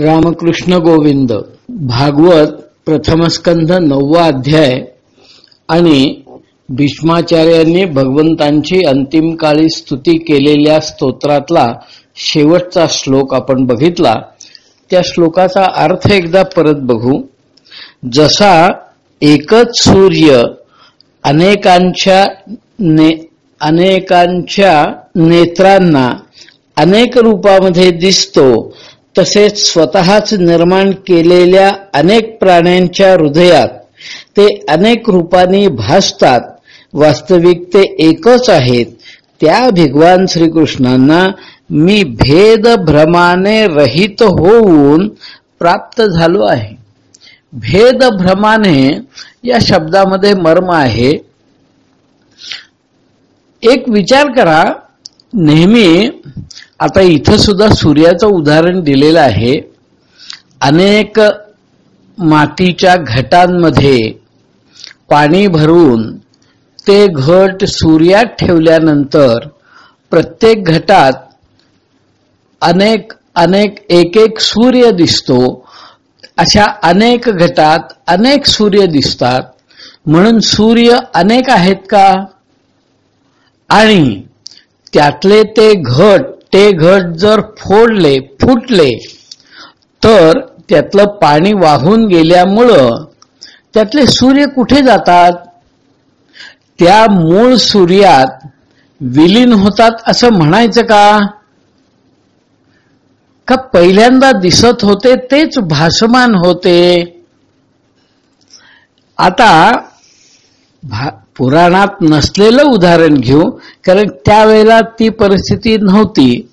रामकृष्ण गोविंद भागवत प्रथमस्कंध नववा अध्याय आणि भीष्माचार्यांनी भगवंतांची अंतिम काळी स्तुती केलेल्या स्तोत्रातला शेवटचा श्लोक आपण बघितला. त्या श्लोकाचा अर्थ एकदा परत बघू. जसा एकच सूर्य अनेकांच्या ने अनेकांच्या नेत्रांना अनेक रूपामध्ये दिसतो तसेच स्वतःच निर्माण केलेल्या अनेक प्राण्यांच्या हृदयात ते अनेक रूपांनी भासतात. वास्तविक ते एकच आहेत. त्या भगवान श्रीकृष्णांना मी भेद भ्रमाने रहित होऊन प्राप्त झालो आहे. भेद भ्रमाने या शब्दामध्ये मर्म आहे. एक विचार करा. नेहमी आता इथं सुद्धा सूर्याचं उदाहरण दिलेलं आहे. अनेक मातीच्या घटांमध्ये पाणी भरून ते घट सूर्यात ठेवल्यानंतर प्रत्येक घटात अनेक अनेक एक एक सूर्य दिसतो. अशा अनेक घटात अनेक सूर्य दिसतात. म्हणून सूर्य अनेक आहेत का? आणि त्यातले ते घट ते घट जर फोडले फुटले तर त्यातलं पाणी वाहून गेल्यामुळं त्यातले सूर्य कुठे जातात? त्या मूळ सूर्यात विलीन होतात असं म्हणायचं का? का पहिल्यांदा दिसत होते तेच भासमान होते? आता पुराणात नसलेलं उदाहरण घेऊ कारण त्यावेळेला ती परिस्थिती नव्हती.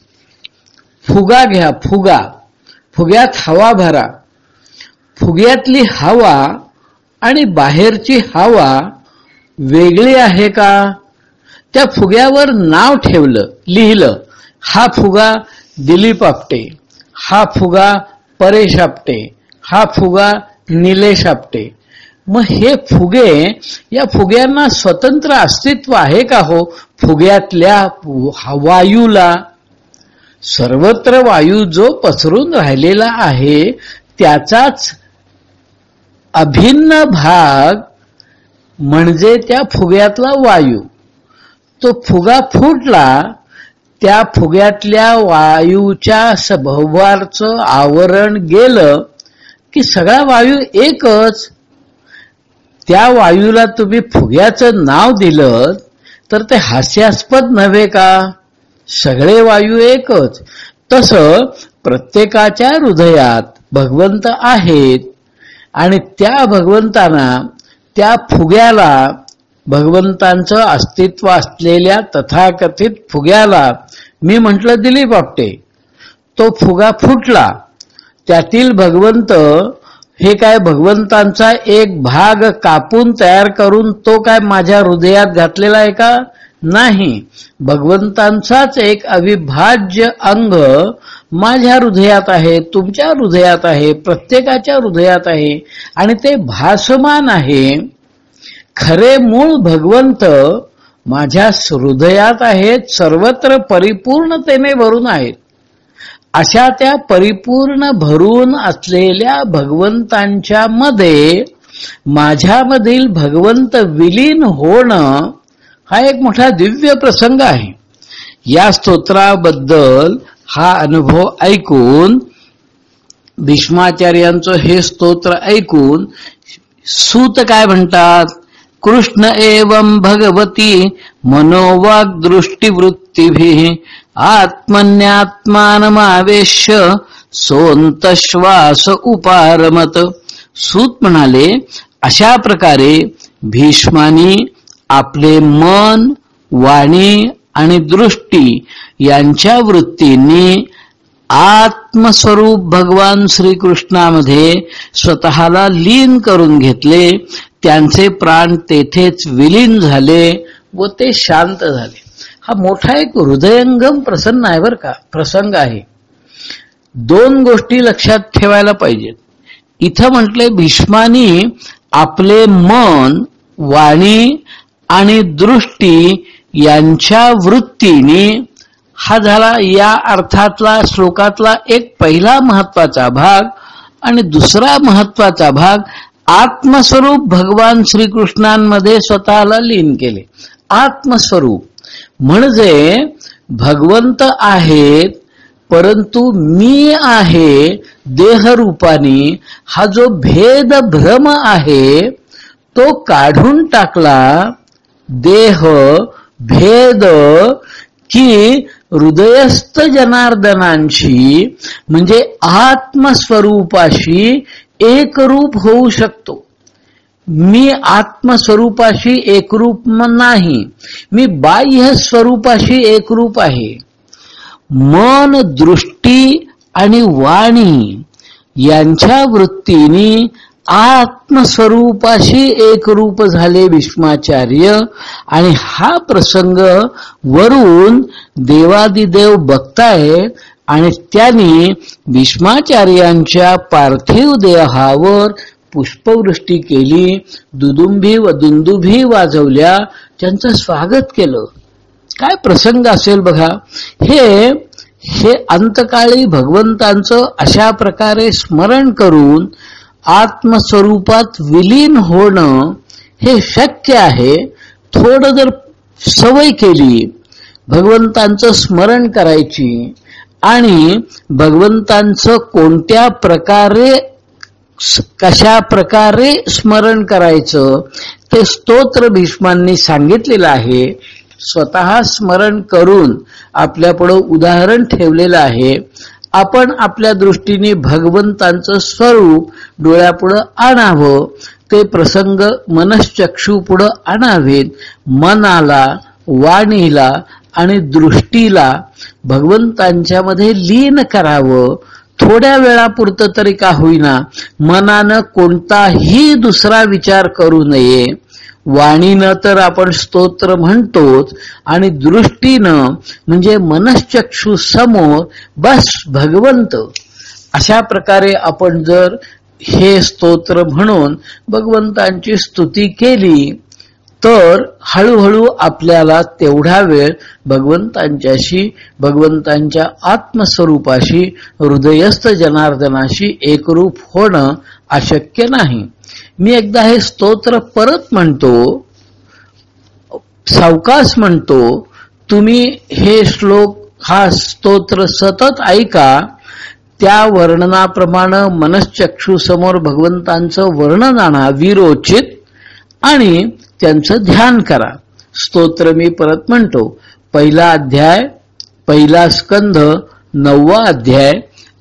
फुगा घ्या फुगा. फुग्यात हवा भरा. फुग्यातली हवा आणि बाहेरची हवा वेगळी आहे का? त्या फुग्यावर नाव ठेवलं लिहिलं. हा फुगा दिलीप आपटे. हा फुगा परेश आपटे. हा फुगा निलेश आपटे. मग हे फुगे या फुग्यांना स्वतंत्र अस्तित्व आहे का हो? फुग्यातल्या वायूला सर्वत्र वायू जो पसरून राहिलेला आहे त्याचाच अभिन्न भाग म्हणजे त्या फुग्यातला वायू. तो फुगा फुटला त्या फुग्यातल्या वायूच्या सभोवारचं आवरण गेलं की सगळा वायू एकच त्या वायूला तुम्ही फुग्याचं नाव दिलं तर ते हास्यास्पद नव्हे का? सगळे वायू एकच. तस प्रत्येकाच्या हृदयात भगवंत आहेत. आणि त्या भगवंतांना त्या फुग्याला भगवंतांचं अस्तित्व असलेल्या तथाकथित फुग्याला मी म्हटलं दिलीप आपटे. तो फुगा फुटला. त्यातील भगवंत हे काय भगवंतांचा एक भाग कापून तयार करून तो काय माझ्या हृदयात घातलेला आहे का? नाही. भगवंतांचाच एक अविभाज्य अंग माझ्या हृदयात आहे तुमच्या हृदयात आहे प्रत्येकाच्या हृदयात आहे आणि ते भासमान आहे. खरे मूळ भगवंत माझ्या हृदयात आहेत सर्वत्र परिपूर्णतेने भरून आहेत. अशा त्या परिपूर्ण भरून असलेल्या भगवंतांच्या मध्ये माझ्यामधील भगवंत विलीन होणं हा एक मोठा दिव्य प्रसंग आहे. या स्तोत्राबद्दल हा अनुभव ऐकून भीष्माचार्यांचं हे स्तोत्र ऐकून सूत काय म्हणतात? कृष्ण एवं भगवती मनोवाग दृष्टीवृत्तीभि आत्मन्यात्मानमावेश्य सोंत श्वास उपारमत। सूत म्हणाले अशा प्रकारे भीष्मानी आपले मन वाणी आणि दृष्टी यांच्या वृत्तींनी आत्मस्वरूप भगवान श्रीकृष्णामध्ये स्वतःला लीन करून घेतले. त्यांचे प्राण तेथेच विलीन झाले व ते शांत झाले. हा मोठा एक हृदयंगम प्रसन्न आहे बर का प्रसंग आहे. दोन गोष्टी लक्षात ठेवायला पाहिजेत. इथं म्हटले भीष्मानी आपले मन वाणी आणि दृष्टी यांच्या वृत्तीने हा झाला या अर्थातला श्लोकातला एक पहिला महत्त्वाचा भाग आणि दुसरा महत्त्वाचा भाग आत्मस्वरूप भगवान श्रीकृष्णांमध्ये स्वतःला लीन केले. आत्मस्वरूप. म्हणजे भगवंत आहेत परंतु मी आहे देहरूपानी. हा जो भेद भ्रम आहे तो काढून टाकला देह भेद की हृदयस्थ जनार्दनांशी म्हणजे आत्मस्वरूपाशी एकरूप होऊ शकतो. मी आत्मस्वरूपाशी एकरूप नाही. मी बाह्य स्वरूपाशी एकरूप आहे. मन दृष्टी आणि वाणी यांच्या वृत्तीने आत्मस्वरूपाशी एकरूप झाले भीष्माचार्य. आणि हा प्रसंग वरून देवादिदेव बघताय आणि त्यांनी भीष्माचार्यांच्या पार्थिव देहावर पुष्पवृष्टी केली दुदुंभी व दुंदुभी वाजवल्या त्यांचं स्वागत केलं. काय प्रसंग असेल बघा. हे हे अंतकाळी भगवंतांचं अशा प्रकारे स्मरण करून आत्मस्वरूपात विलीन होणं हे शक्य आहे. थोडं जर सवय केली भगवंतांचं स्मरण करायची आणि भगवंतांचं कोणत्या प्रकारे कशा प्रकारे स्मरण करायचं ते स्तोत्र भीष्मांनी सांगितलेलं आहे. स्वतः स्मरण करून आपल्यापुढं उदाहरण ठेवलेलं आहे. आपण आपल्या दृष्टीने भगवंतांचं स्वरूप डोळ्यापुढं आणावं ते प्रसंग मनश्चक्षू पुढं आणावेत. मनाला वाणीला आणि दृष्टीला भगवंतांच्या मध्ये लीन करावं. थोड्या वेळापुरतं तरी का होईना मनानं कोणताही दुसरा विचार करू नये. वाणीनं तर आपण स्तोत्र म्हणतोच आणि दृष्टीनं म्हणजे मनश्चक्षू समोर बस भगवंत. अशा प्रकारे आपण जर हे स्तोत्र म्हणून भगवंतांची स्तुती केली तर हळूहळू आपल्याला तेवढा वेळ भगवंतांच्याशी भगवंतांच्या आत्मस्वरूपाशी हृदयस्थ जनार्दनाशी एकरूप होणं अशक्य नाही. मी एकदा हे स्तोत्र परत म्हणतो सावकाश म्हणतो तुम्ही हे श्लोक हा स्तोत्र सतत ऐका त्या वर्णनाप्रमाणे मनश्चक्षू समोर भगवंतांचं वर्णन आणा विरोचित आणि त्यांचं ध्यान करा. स्तोत्र मी परत म्हणतो. पहिला अध्याय पहिला स्कंध नववा अध्याय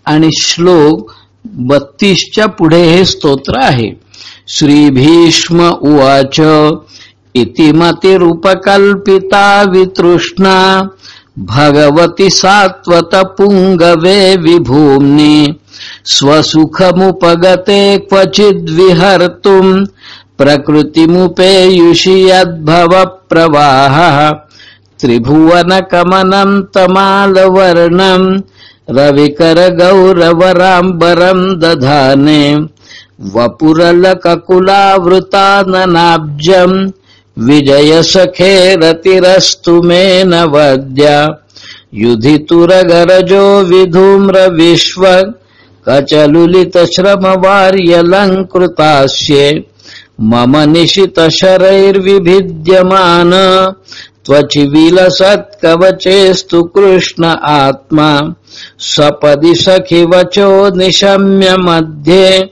आणि श्लोक बत्तीसच्या पुढे हे स्तोत्र आहे. श्री भीष्म उवाच इति रूपकल्पिता वितृष्णा भगवती सात्वत पुंगवे विभूम्नि स्वसुखमुपगते क्वचिद्विहर्तुम् प्रकृतिमुपेयुषि यद्भव प्रवाहः त्रिभुवनकमनं तमालवर्णम् रविकरगौरवराम्बरम् दधाने वपुरलककुलावृताननाब्जम् विजयसखे रतिरस्तु मे न वद्या युधितुरगरजो विधूम्र विश्व कचलुलितश्रमवार्यलङ्कृतास्ये मम निशितशरैर्विभिद्यमान त्वचि विलसत्कवचेस्तु कृष्ण आत्मा। सपदि सखिवचो निशम्यमध्ये।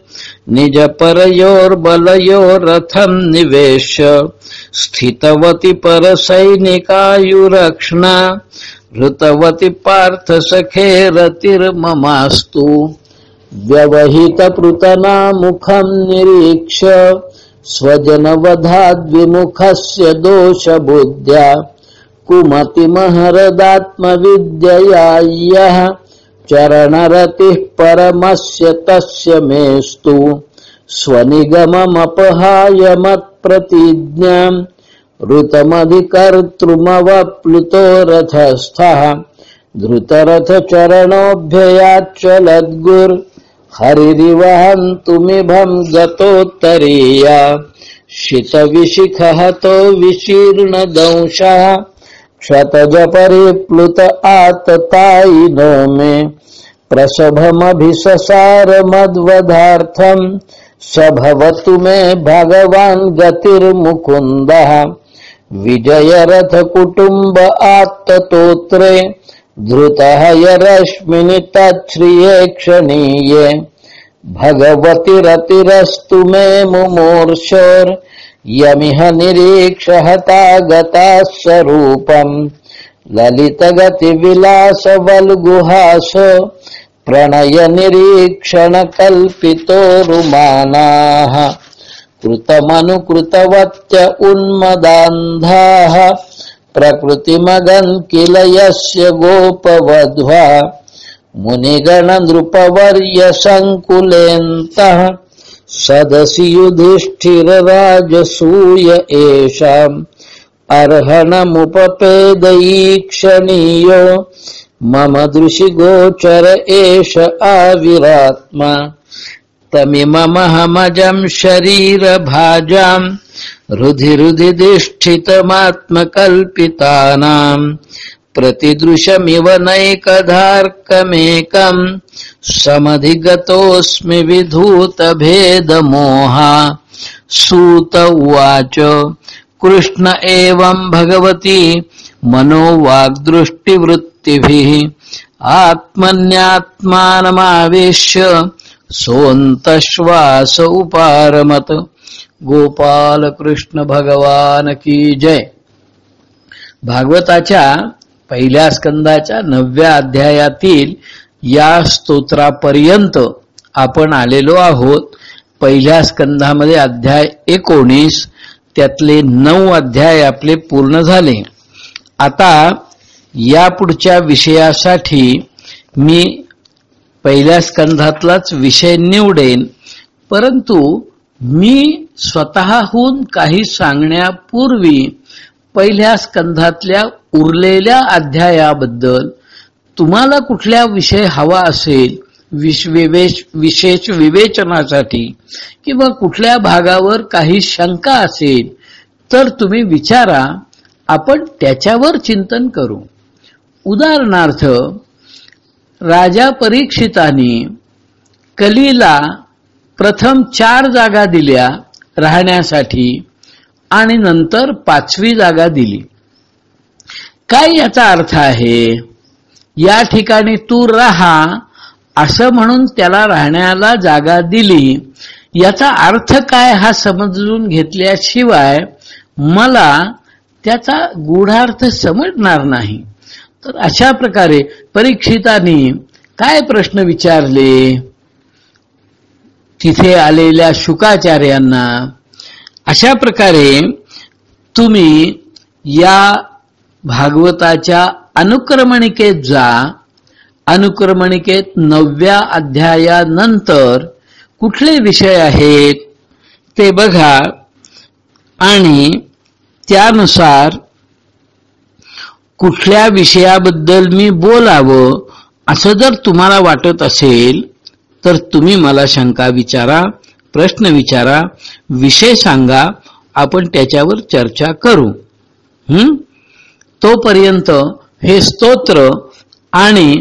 निजपरयोर्बलयोरथम् निवेश्य स्थितवति परसैनिकायुरक्ष्णा। हृतवति पार्थ सखे रतिर्ममास्तु व्यवहितपृतना मुखम् निरीक्ष्य स्वजनवधाद्विमुखस्य दोषबुद्ध्या कुमतिमहरदात्मविद्यया यः चरणरतिः परमस्य तस्य मेस्तु स्वनिगममपहाय मत्प्रतिज्ञाम् ऋतमधिकर्तृमवप्लुतो रथस्थः धृतरथचरणोऽभ्ययाच्चलद्गुर् हरिरिवहन्तुमिभम् गतोत्तरीया। शितविशिखहतो विशीर्णदंशः। क्षतज परिप्लुत आततायिनो मे। प्रसभमभिससार मद्वधार्थम् स भवतु मे भगवान् गतिर्मुकुन्दः। विजयरथ कुटुम्ब आत्ततोत्रे धृतः यरश्मिनि तच्छ्रिये क्षणीये। भगवतिरतिरस्तु मे मुमूर्षोर् यमिह निरीक्ष हता गता स्वरूपम्। ललितगतिविलासवल्गुहास प्रणय रुमानाः। कृतमनुकृतवत्य उन्मदान्धाः। प्रकृतिमगन् किल यस्य गोपवध्वा मुनिगणनृपवर्य सङ्कुलेन्तः सदसि युधिष्ठिरराजसूय एषाम् अर्हणमुपपेदयीक्षणीयो मम दृशिगोचर एष आविरात्मा। तमिममहमजम् शरीरभाजाम् हृदि हृदिधिष्ठितमात्मकल्पितानाम् प्रतिदृशमिव नैकधार्कमेकम् समधिगतोऽस्मि विधूतभेदमोहा। सूत उवाच कृष्ण एवम् भगवती मनोवाग्दृष्टिवृत्तिभिः आत्मन्यात्मानमावेश्य सोऽन्तश्वास उपारमत। गोपाल कृष्ण भगवान की जय. भागवताच्या पहिल्या स्कंदाच्या नवव्या अध्यायातील या स्तोत्रापर्यंत आपण आलेलो आहोत. पहिल्या स्कंधामध्ये अध्याय एकोणीस त्यातले नऊ अध्याय आपले पूर्ण झाले. आता या पुढच्या विषयासाठी मी पहिल्या स्कंधातलाच विषय निवडेन परंतु मी स्वतःहून काही सांगण्यापूर्वी पहिल्या स्कंधातल्या उरलेल्या अध्यायाबद्दल तुम्हाला कुठल्या विषय हवा असेल विशेष विवेचनासाठी किंवा कुठल्या भागावर काही शंका असेल तर तुम्ही विचारा आपण त्याच्यावर चिंतन करू. उदाहरणार्थ राजा परीक्षिताने कलीला प्रथम चार जागा दिल्या राहण्यासाठी आणि नंतर पाचवी जागा दिली. काय याचा अर्थ आहे? या ठिकाणी तू राहा असं म्हणून त्याला राहण्याला जागा दिली. याचा अर्थ काय हा समजून घेतल्याशिवाय मला त्याचा गूढार्थ समजणार नाही. तर अशा प्रकारे परीक्षितांनी काय प्रश्न विचारले? तिथे आलेल्या शुकाचार्यांना अशा प्रकारे तुम्ही या भागवताच्या अनुक्रमणिकेत जा. अनुक्रमणिकेत नवव्या अध्यायानंतर कुठले विषय आहेत ते बघा आणि त्यानुसार कुठल्या विषयाबद्दल मी बोलावं असं जर तुम्हाला वाटत असेल तर तुम्ही मला शंका विचारा प्रश्न विचारा विषय सांगा आपण त्याच्यावर चर्चा करू. हम्म तोपर्यंत हे स्तोत्र आणि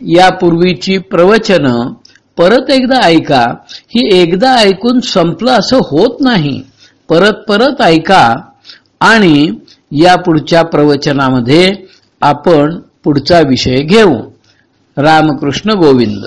यापूर्वीची प्रवचन परत एकदा ऐका. ही एकदा ऐकून संपलं असं होत नाही. परत परत ऐका आणि या पुढच्या प्रवचनामध्ये आपण पुढचा विषय घेऊ. रामकृष्ण गोविंद.